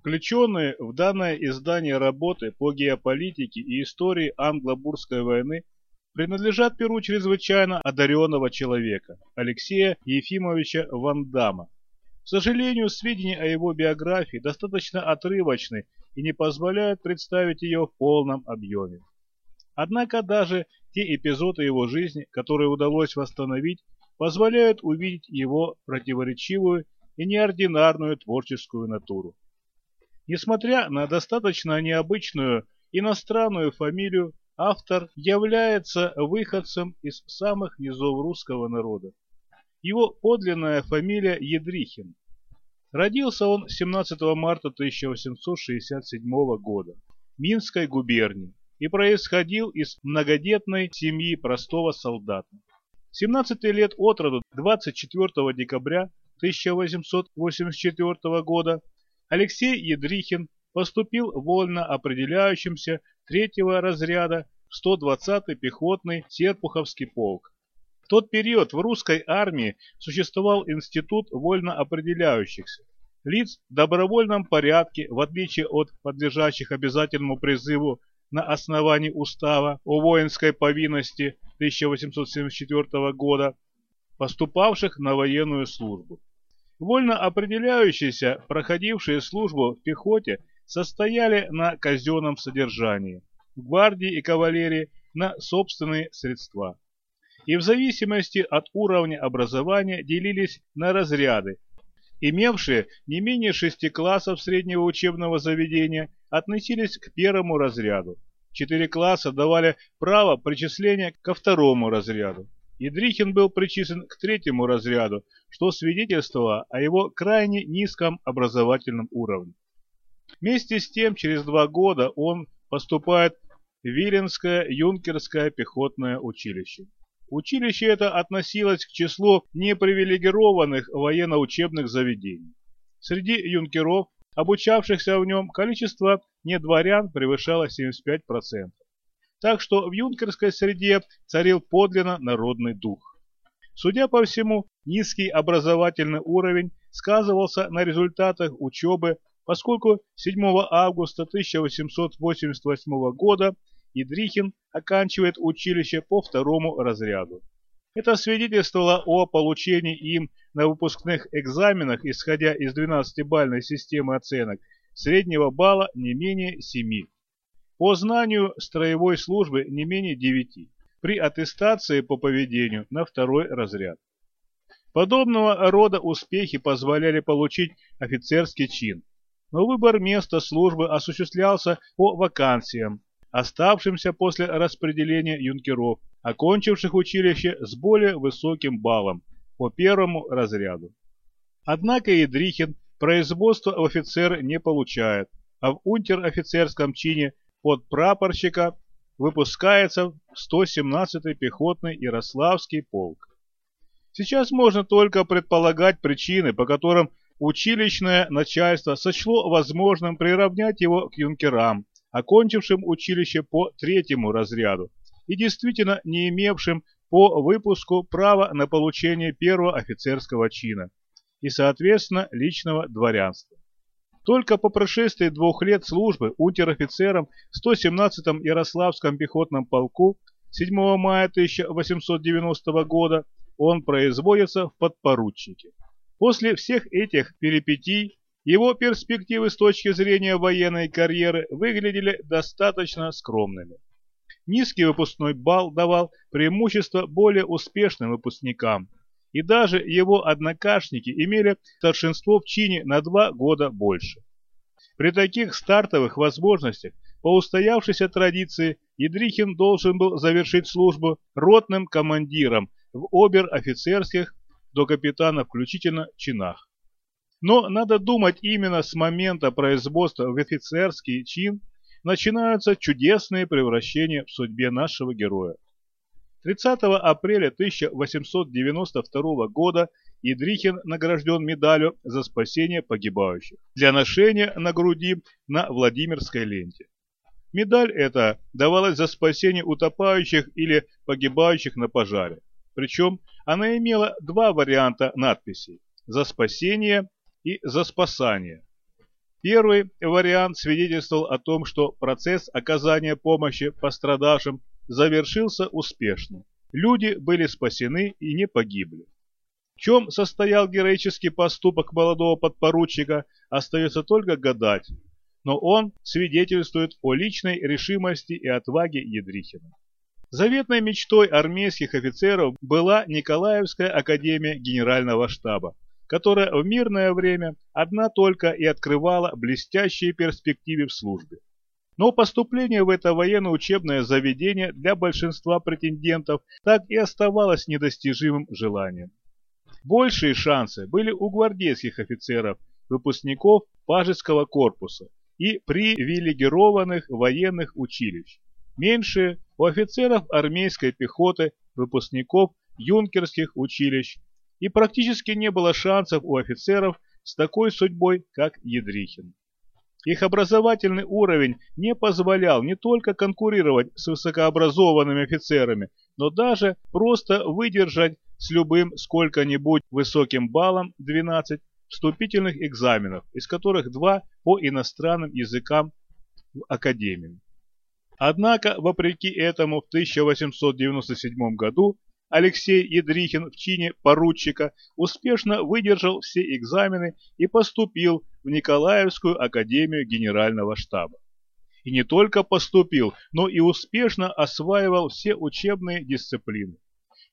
Включенные в данное издание работы по геополитике и истории англо-бурской войны принадлежат перу чрезвычайно одаренного человека Алексея Ефимовича Ван Дамма. К сожалению, сведения о его биографии достаточно отрывочны и не позволяют представить ее в полном объеме. Однако даже те эпизоды его жизни, которые удалось восстановить, позволяют увидеть его противоречивую и неординарную творческую натуру. Несмотря на достаточно необычную иностранную фамилию, автор является выходцем из самых низов русского народа. Его подлинная фамилия Едрихин. Родился он 17 марта 1867 года в Минской губернии и происходил из многодетной семьи простого солдата. 17 лет от роду 24 декабря 1884 года Алексей Едрихин поступил вольно определяющимся третьего разряда в 120-й пехотный Серпуховский полк. В тот период в русской армии существовал институт вольно определяющихся. Лиц в добровольном порядке, в отличие от подлежащих обязательному призыву на основании устава о воинской повинности 1874 года, поступавших на военную службу. Вольно определяющиеся, проходившие службу в пехоте, состояли на казенном содержании, в гвардии и кавалерии на собственные средства. И в зависимости от уровня образования делились на разряды, имевшие не менее шести классов среднего учебного заведения, относились к первому разряду. Четыре класса давали право причисления ко второму разряду. Едрихин был причислен к третьему разряду, что свидетельствовало о его крайне низком образовательном уровне. Вместе с тем, через два года он поступает в Виленское юнкерское пехотное училище. Училище это относилось к числу непривилегированных военно-учебных заведений. Среди юнкеров, обучавшихся в нем, количество недворян превышало 75%. Так что в юнкерской среде царил подлинно народный дух. Судя по всему, низкий образовательный уровень сказывался на результатах учебы, поскольку 7 августа 1888 года Идрихин оканчивает училище по второму разряду. Это свидетельствовало о получении им на выпускных экзаменах, исходя из 12-бальной системы оценок, среднего балла не менее 7. По знанию строевой службы не менее 9. При аттестации по поведению на второй разряд. Подобного рода успехи позволяли получить офицерский чин. Но выбор места службы осуществлялся по вакансиям, оставшимся после распределения юнкеров, окончивших училище с более высоким баллом по первому разряду. Однако Едрихин производство в офицеры не получает, а в унтер-офицерском чине под прапорщика выпускается 117-й пехотный Ярославский полк. Сейчас можно только предполагать причины, по которым училищное начальство сочло возможным приравнять его к юнкерам, окончившим училище по третьему разряду и действительно не имевшим по выпуску права на получение первого офицерского чина и, соответственно, личного дворянства. Только по прошествии двух лет службы унтер-офицером в 117-м Ярославском пехотном полку 7 мая 1890 года он производится в подпоручике. После всех этих перипетий его перспективы с точки зрения военной карьеры выглядели достаточно скромными. Низкий выпускной балл давал преимущество более успешным выпускникам, и даже его однокашники имели старшинство в чине на два года больше. При таких стартовых возможностях по устоявшейся традиции Едрихин должен был завершить службу ротным командиром в обер-офицерских до капитана включительно чинах. Но надо думать именно с момента производства в офицерский чин начинаются чудесные превращения в судьбе нашего героя. 30 апреля 1892 года Идрихин награжден медалью за спасение погибающих для ношения на груди на Владимирской ленте. Медаль эта давалась за спасение утопающих или погибающих на пожаре. Причем она имела два варианта надписей – «За спасение» и «За спасание». Первый вариант свидетельствовал о том, что процесс оказания помощи пострадавшим завершился успешно. Люди были спасены и не погибли. В чем состоял героический поступок молодого подпоручика, остается только гадать, но он свидетельствует о личной решимости и отваге Едрихина. Заветной мечтой армейских офицеров была Николаевская академия генерального штаба, которая в мирное время одна только и открывала блестящие перспективы в службе. Но поступление в это военно-учебное заведение для большинства претендентов так и оставалось недостижимым желанием. Большие шансы были у гвардейских офицеров, выпускников Пажеского корпуса и привилегированных военных училищ. Меньшие у офицеров армейской пехоты, выпускников юнкерских училищ. И практически не было шансов у офицеров с такой судьбой, как Едрихин. Их образовательный уровень не позволял не только конкурировать с высокообразованными офицерами, но даже просто выдержать с любым сколько-нибудь высоким баллом 12 вступительных экзаменов, из которых два по иностранным языкам в академию. Однако, вопреки этому, в 1897 году Алексей Едрихин в чине поручика успешно выдержал все экзамены и поступил в Николаевскую академию генерального штаба. И не только поступил, но и успешно осваивал все учебные дисциплины.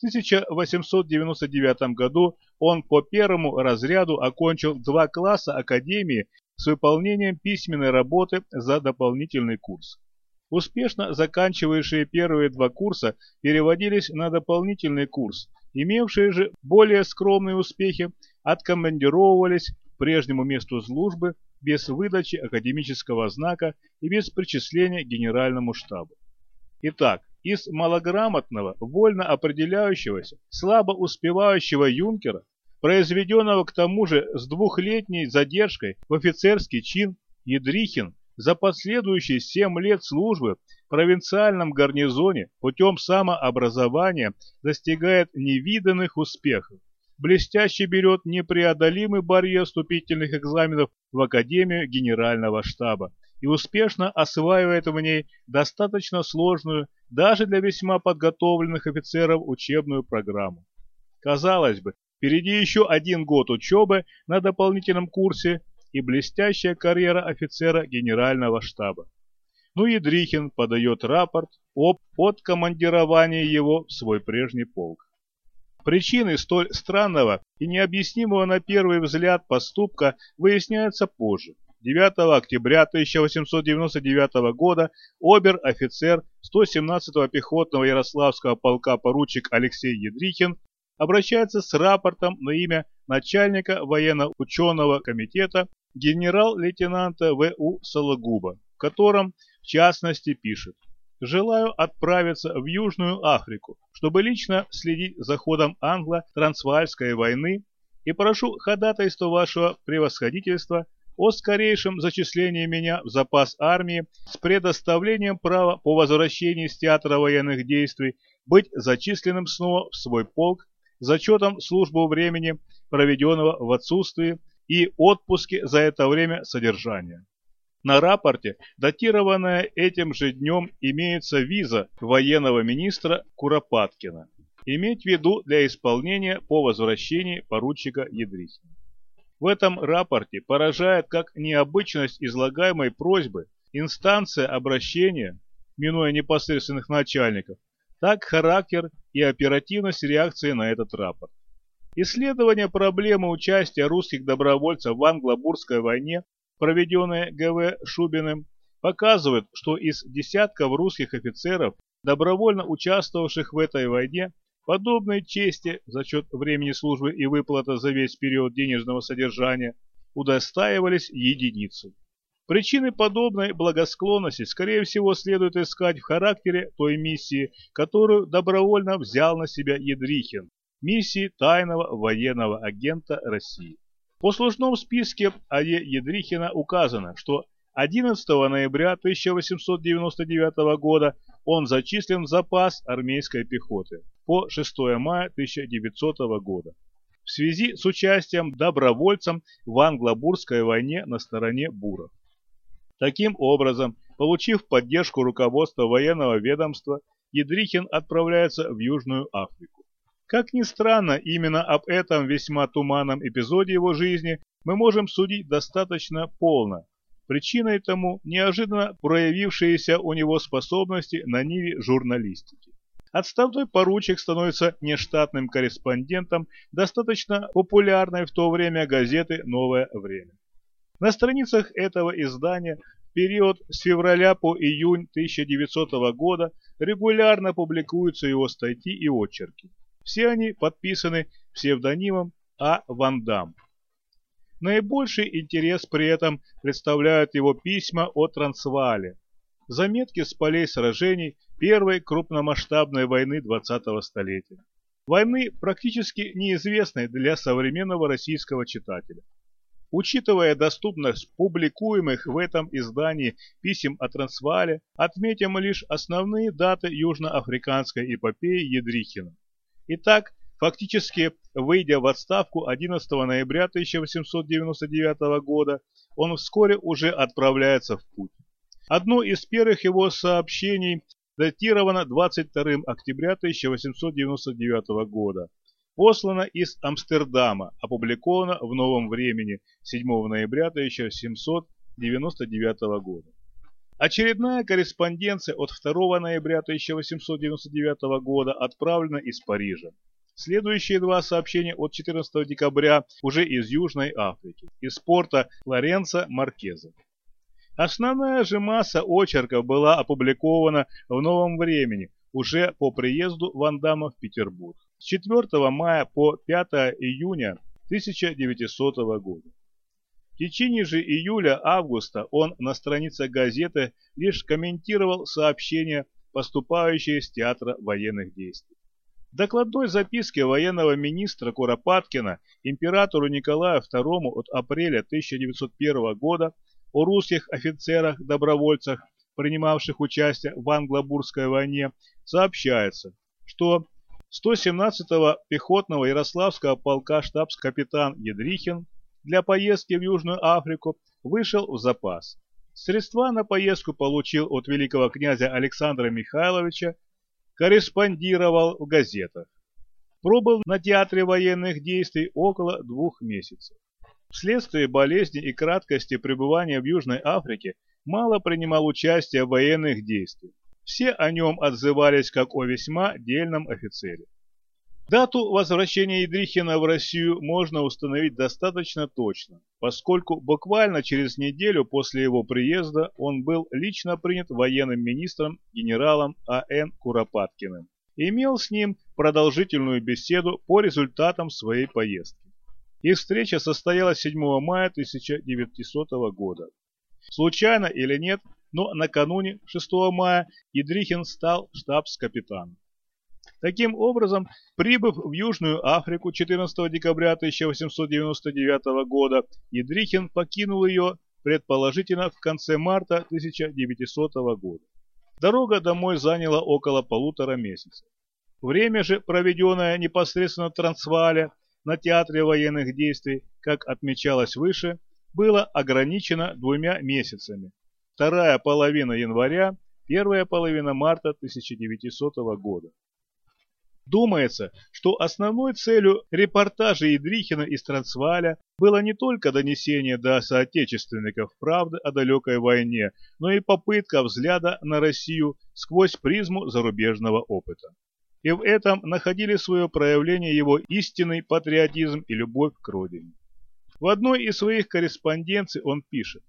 1899 году он по первому разряду окончил два класса академии с выполнением письменной работы за дополнительный курс. Успешно заканчивающие первые два курса переводились на дополнительный курс, имевшие же более скромные успехи откомандировывались к прежнему месту службы без выдачи академического знака и без причисления к генеральному штабу. Итак, из малограмотного, вольно определяющегося, слабо успевающего юнкера, произведенного к тому же с двухлетней задержкой в офицерский чин, Едрихин за последующие семь лет службы в провинциальном гарнизоне путем самообразования достигает невиданных успехов. Блестяще берет непреодолимый барьер вступительных экзаменов в Академию Генерального штаба и успешно осваивает в ней достаточно сложную, даже для весьма подготовленных офицеров, учебную программу. Казалось бы, впереди еще один год учебы на дополнительном курсе и блестящая карьера офицера генерального штаба. Ну и Дрихин подает рапорт об откомандировании его в свой прежний полк. Причины столь странного и необъяснимого на первый взгляд поступка выясняются позже. 9 октября 1899 года обер-офицер 117-го пехотного Ярославского полка поручик Алексей Едрихин обращается с рапортом на имя начальника военно-ученого комитета генерал-лейтенанта В.У. Сологуба, в котором, в частности, пишет «Желаю отправиться в Южную Африку, чтобы лично следить за ходом англо-трансваальской войны и прошу ходатайство вашего превосходительства о скорейшем зачислении меня в запас армии с предоставлением права по возвращении с театра военных действий быть зачисленным снова в свой полк зачетом службу времени, проведенного в отсутствии, и отпуске за это время содержания. На рапорте, датированная этим же днем, имеется виза военного министра Куропаткина. Иметь в виду для исполнения по возвращении поручика Ядрихина. В этом рапорте поражает как необычность излагаемой просьбы, инстанция обращения, минуя непосредственных начальников, так характер и оперативность реакции на этот рапорт. Исследование проблемы участия русских добровольцев в англо-бурской войне, проведенное Г.В. Шубиным, показывает, что из десятков русских офицеров, добровольно участвовавших в этой войне, подобной чести за счет времени службы и выплата за весь период денежного содержания удостаивались единицы. Причины подобной благосклонности, скорее всего, следует искать в характере той миссии, которую добровольно взял на себя Едрихин, миссии тайного военного агента России. В послужном списке А.Е. Едрихина указано, что 11 ноября 1899 года он зачислен в запас армейской пехоты по 6 мая 1900 года. В связи с участием добровольцем в англобурской войне на стороне буров. Таким образом, получив поддержку руководства военного ведомства, Едрихин отправляется в Южную Африку. Как ни странно, именно об этом весьма туманном эпизоде его жизни мы можем судить достаточно полно. Причиной тому неожиданно проявившиеся у него способности на ниве журналистики. Отставной поручик становится нештатным корреспондентом достаточно популярной в то время газеты «Новое время». На страницах этого издания в период с февраля по июнь 1900 года регулярно публикуются его статьи и очерки. Все они подписаны псевдонимом А. Ван Дам. Наибольший интерес при этом представляют его письма о Трансваале, заметки с полей сражений первой крупномасштабной войны 20-го столетия. Войны практически неизвестной для современного российского читателя. Учитывая доступность публикуемых в этом издании писем о Трансваале, отметим лишь основные даты южноафриканской эпопеи Едрихина. Итак, фактически выйдя в отставку 11 ноября 1899 года, он вскоре уже отправляется в путь. Одно из первых его сообщений датировано 22 октября 1899 года послана из Амстердама, опубликована в Новом времени 7 ноября 1799 года. Очередная корреспонденция от 2 ноября 1899 года отправлена из Парижа. Следующие два сообщения от 14 декабря уже из Южной Африки, из порта Лоренцо Маркеза. Основная же масса очерков была опубликована в Новом времени уже по приезду Ван Дамма в Петербург с 4 мая по 5 июня 1900 года. В течение же июля-августа он на страницах газеты лишь комментировал сообщения, поступающие с театра военных действий. В докладной записке военного министра Куропаткина императору Николаю II от апреля 1901 года о русских офицерах-добровольцах, принимавших участие в англобурской войне, сообщается, что 117-го пехотного Ярославского полка штабс-капитан Едрихин для поездки в Южную Африку вышел в запас. Средства на поездку получил от великого князя Александра Михайловича, корреспондировал в газетах. Пробыл на театре военных действий около двух месяцев. Вследствие болезни и краткости пребывания в Южной Африке мало принимал участие в военных действиях. Все о нем отзывались как о весьма дельном офицере. Дату возвращения Идрихина в Россию можно установить достаточно точно, поскольку буквально через неделю после его приезда он был лично принят военным министром генералом А.Н. Куропаткиным и имел с ним продолжительную беседу по результатам своей поездки. Их встреча состоялась 7 мая 1900 года. Случайно или нет, но накануне 6 мая Идрихин стал штабс-капитаном. Таким образом, прибыв в Южную Африку 14 декабря 1899 года, Идрихин покинул ее предположительно в конце марта 1900 года. Дорога домой заняла около полутора месяцев. Время же, проведенное непосредственно в Трансваале, на театре военных действий, как отмечалось выше, было ограничено двумя месяцами. Вторая половина января, первая половина марта 1900 года. Думается, что основной целью репортажа Идрихина из Трансваля было не только донесение до соотечественников правды о далекой войне, но и попытка взгляда на Россию сквозь призму зарубежного опыта и в этом находили свое проявление его истинный патриотизм и любовь к родине. В одной из своих корреспонденций он пишет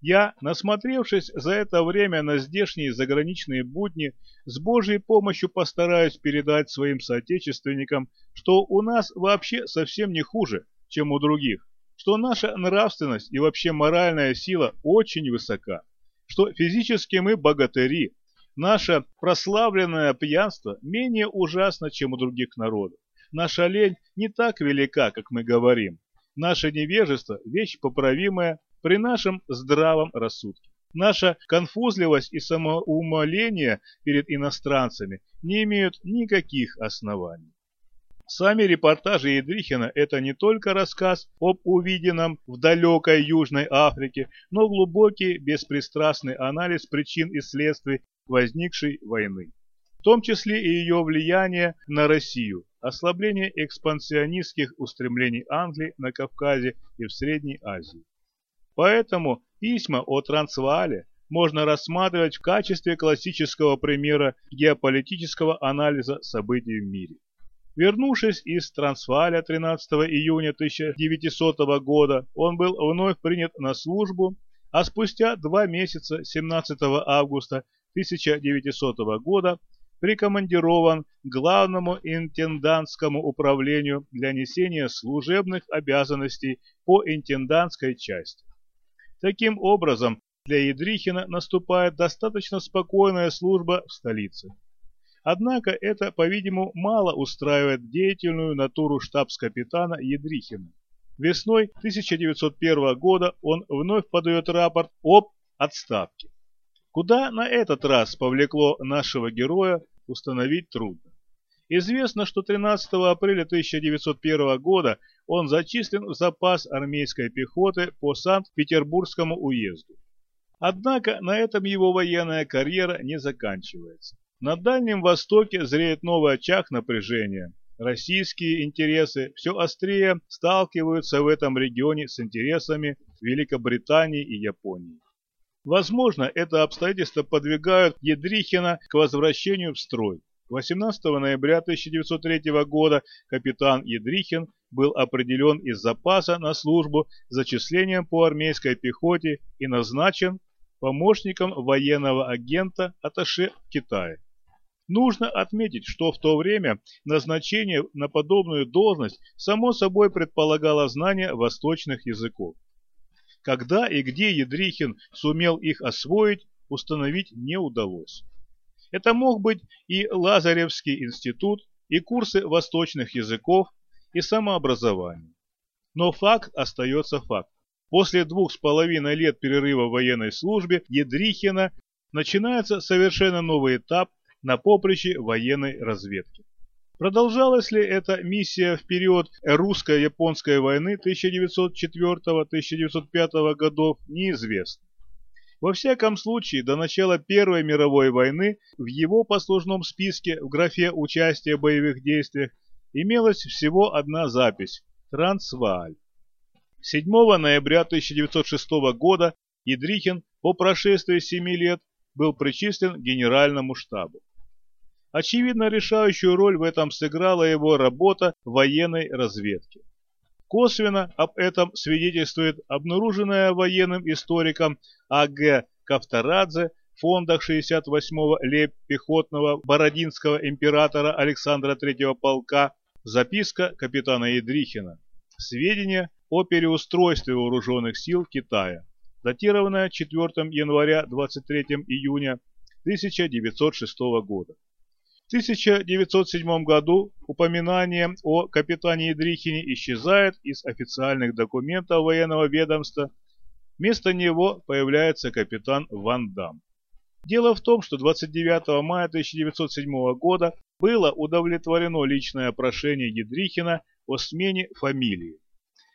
«Я, насмотревшись за это время на здешние заграничные будни, с Божьей помощью постараюсь передать своим соотечественникам, что у нас вообще совсем не хуже, чем у других, что наша нравственность и вообще моральная сила очень высока, что физически мы богатыри, Наше прославленное пьянство менее ужасно, чем у других народов. Наша лень не так велика, как мы говорим. Наше невежество – вещь поправимая при нашем здравом рассудке. Наша конфузливость и самоумоление перед иностранцами не имеют никаких оснований. Сами репортажи Едрихина – это не только рассказ об увиденном в далекой Южной Африке, но глубокий, беспристрастный анализ причин и следствий возникшей войны. В том числе и ее влияние на Россию, ослабление экспансионистских устремлений Англии на Кавказе и в Средней Азии. Поэтому письма о Трансваале можно рассматривать в качестве классического примера геополитического анализа событий в мире. Вернувшись из Трансвааля 13 июня 1900 года, он был вновь принят на службу, а спустя два месяца 17 августа 1900 года прикомандирован главному интендантскому управлению для несения служебных обязанностей по интендантской части. Таким образом, для Едрихина наступает достаточно спокойная служба в столице. Однако это, по-видимому, мало устраивает деятельную натуру штабс-капитана Едрихина. Весной 1901 года он вновь подает рапорт об отставке. Куда на этот раз повлекло нашего героя, установить трудно. Известно, что 13 апреля 1901 года он зачислен в запас армейской пехоты по Санкт-Петербургскому уезду. Однако на этом его военная карьера не заканчивается. На Дальнем Востоке зреет новый очаг напряжения. Российские интересы все острее сталкиваются в этом регионе с интересами Великобритании и Японии. Возможно, это обстоятельство подвигают Едрихина к возвращению в строй. 18 ноября 1903 года капитан Едрихин был определен из запаса на службу зачислением по армейской пехоте и назначен помощником военного агента Аташе в Китае. Нужно отметить, что в то время назначение на подобную должность само собой предполагало знание восточных языков. Когда и где Едрихин сумел их освоить, установить не удалось. Это мог быть и Лазаревский институт, и курсы восточных языков, и самообразование. Но факт остается фактом. После двух с половиной лет перерыва в военной службе Едрихина начинается совершенно новый этап на поприще военной разведки. Продолжалась ли эта миссия в период русско-японской войны 1904-1905 годов, неизвестно. Во всяком случае, до начала Первой мировой войны в его послужном списке в графе «Участие в боевых действиях» имелась всего одна запись – Трансвааль. 7 ноября 1906 года Идрихин по прошествии 7 лет был причислен к генеральному штабу. Очевидно, решающую роль в этом сыграла его работа в военной разведке. Косвенно об этом свидетельствует обнаруженная военным историком А.Г. Кавторадзе в фондах 68-го лейб-пехотного Бородинского императора Александра III полка записка капитана Едрихина. Сведения о переустройстве вооруженных сил Китая, датированная 4 января 23 июня 1906 года. В 1907 году упоминание о капитане Идрихине исчезает из официальных документов военного ведомства. Вместо него появляется капитан Ван Дам. Дело в том, что 29 мая 1907 года было удовлетворено личное прошение Едрихина о смене фамилии.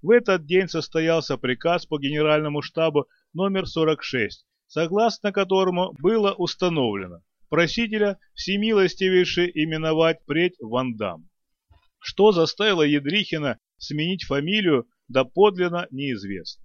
В этот день состоялся приказ по генеральному штабу номер 46, согласно которому было установлено, просителя всемилостивейше именовать предь Вандам. Что заставило Едрихина сменить фамилию, доподлинно неизвестно.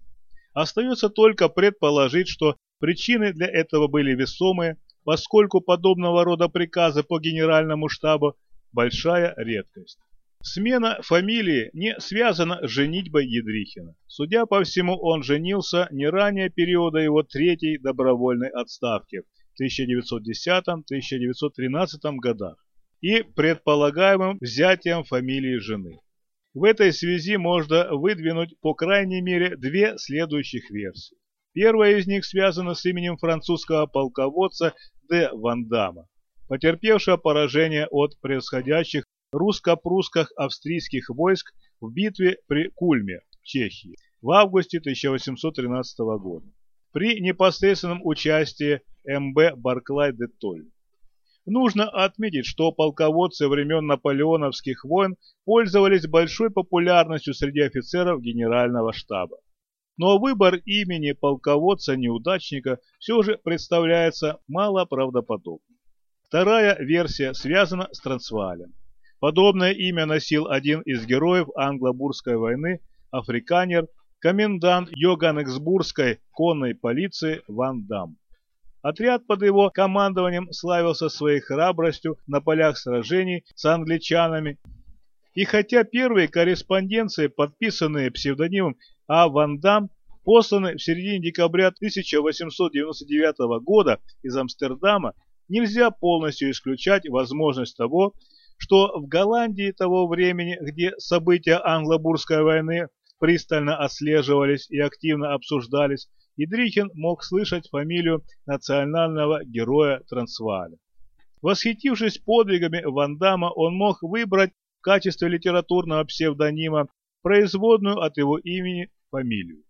Остается только предположить, что причины для этого были весомые, поскольку подобного рода приказы по генеральному штабу – большая редкость. Смена фамилии не связана с женитьбой Едрихина. Судя по всему, он женился не ранее периода его третьей добровольной отставки – 1910-1913 годах и предполагаемым взятием фамилии жены. В этой связи можно выдвинуть по крайней мере две следующих версии. Первая из них связана с именем французского полководца Д. Вандама, потерпевшего поражение от происходящих русско-прусских австрийских войск в битве при Кульме Чехии в августе 1813 года при непосредственном участии М.Б. Барклай де Толь. Нужно отметить, что полководцы времен наполеоновских войн пользовались большой популярностью среди офицеров генерального штаба. Но выбор имени полководца-неудачника все же представляется малоправдоподобным. Вторая версия связана с Трансваалем. Подобное имя носил один из героев англо-бурской войны, африканер, комендант Йоганнесбургской конной полиции Ван Дам. Отряд под его командованием славился своей храбростью на полях сражений с англичанами. И хотя первые корреспонденции, подписанные псевдонимом А. Ван Дам, посланы в середине декабря 1899 года из Амстердама, нельзя полностью исключать возможность того, что в Голландии того времени, где события англо-бурской войны пристально отслеживались и активно обсуждались, Идрихин мог слышать фамилию национального героя Трансвааля. Восхитившись подвигами Ван Дамма, он мог выбрать в качестве литературного псевдонима производную от его имени фамилию.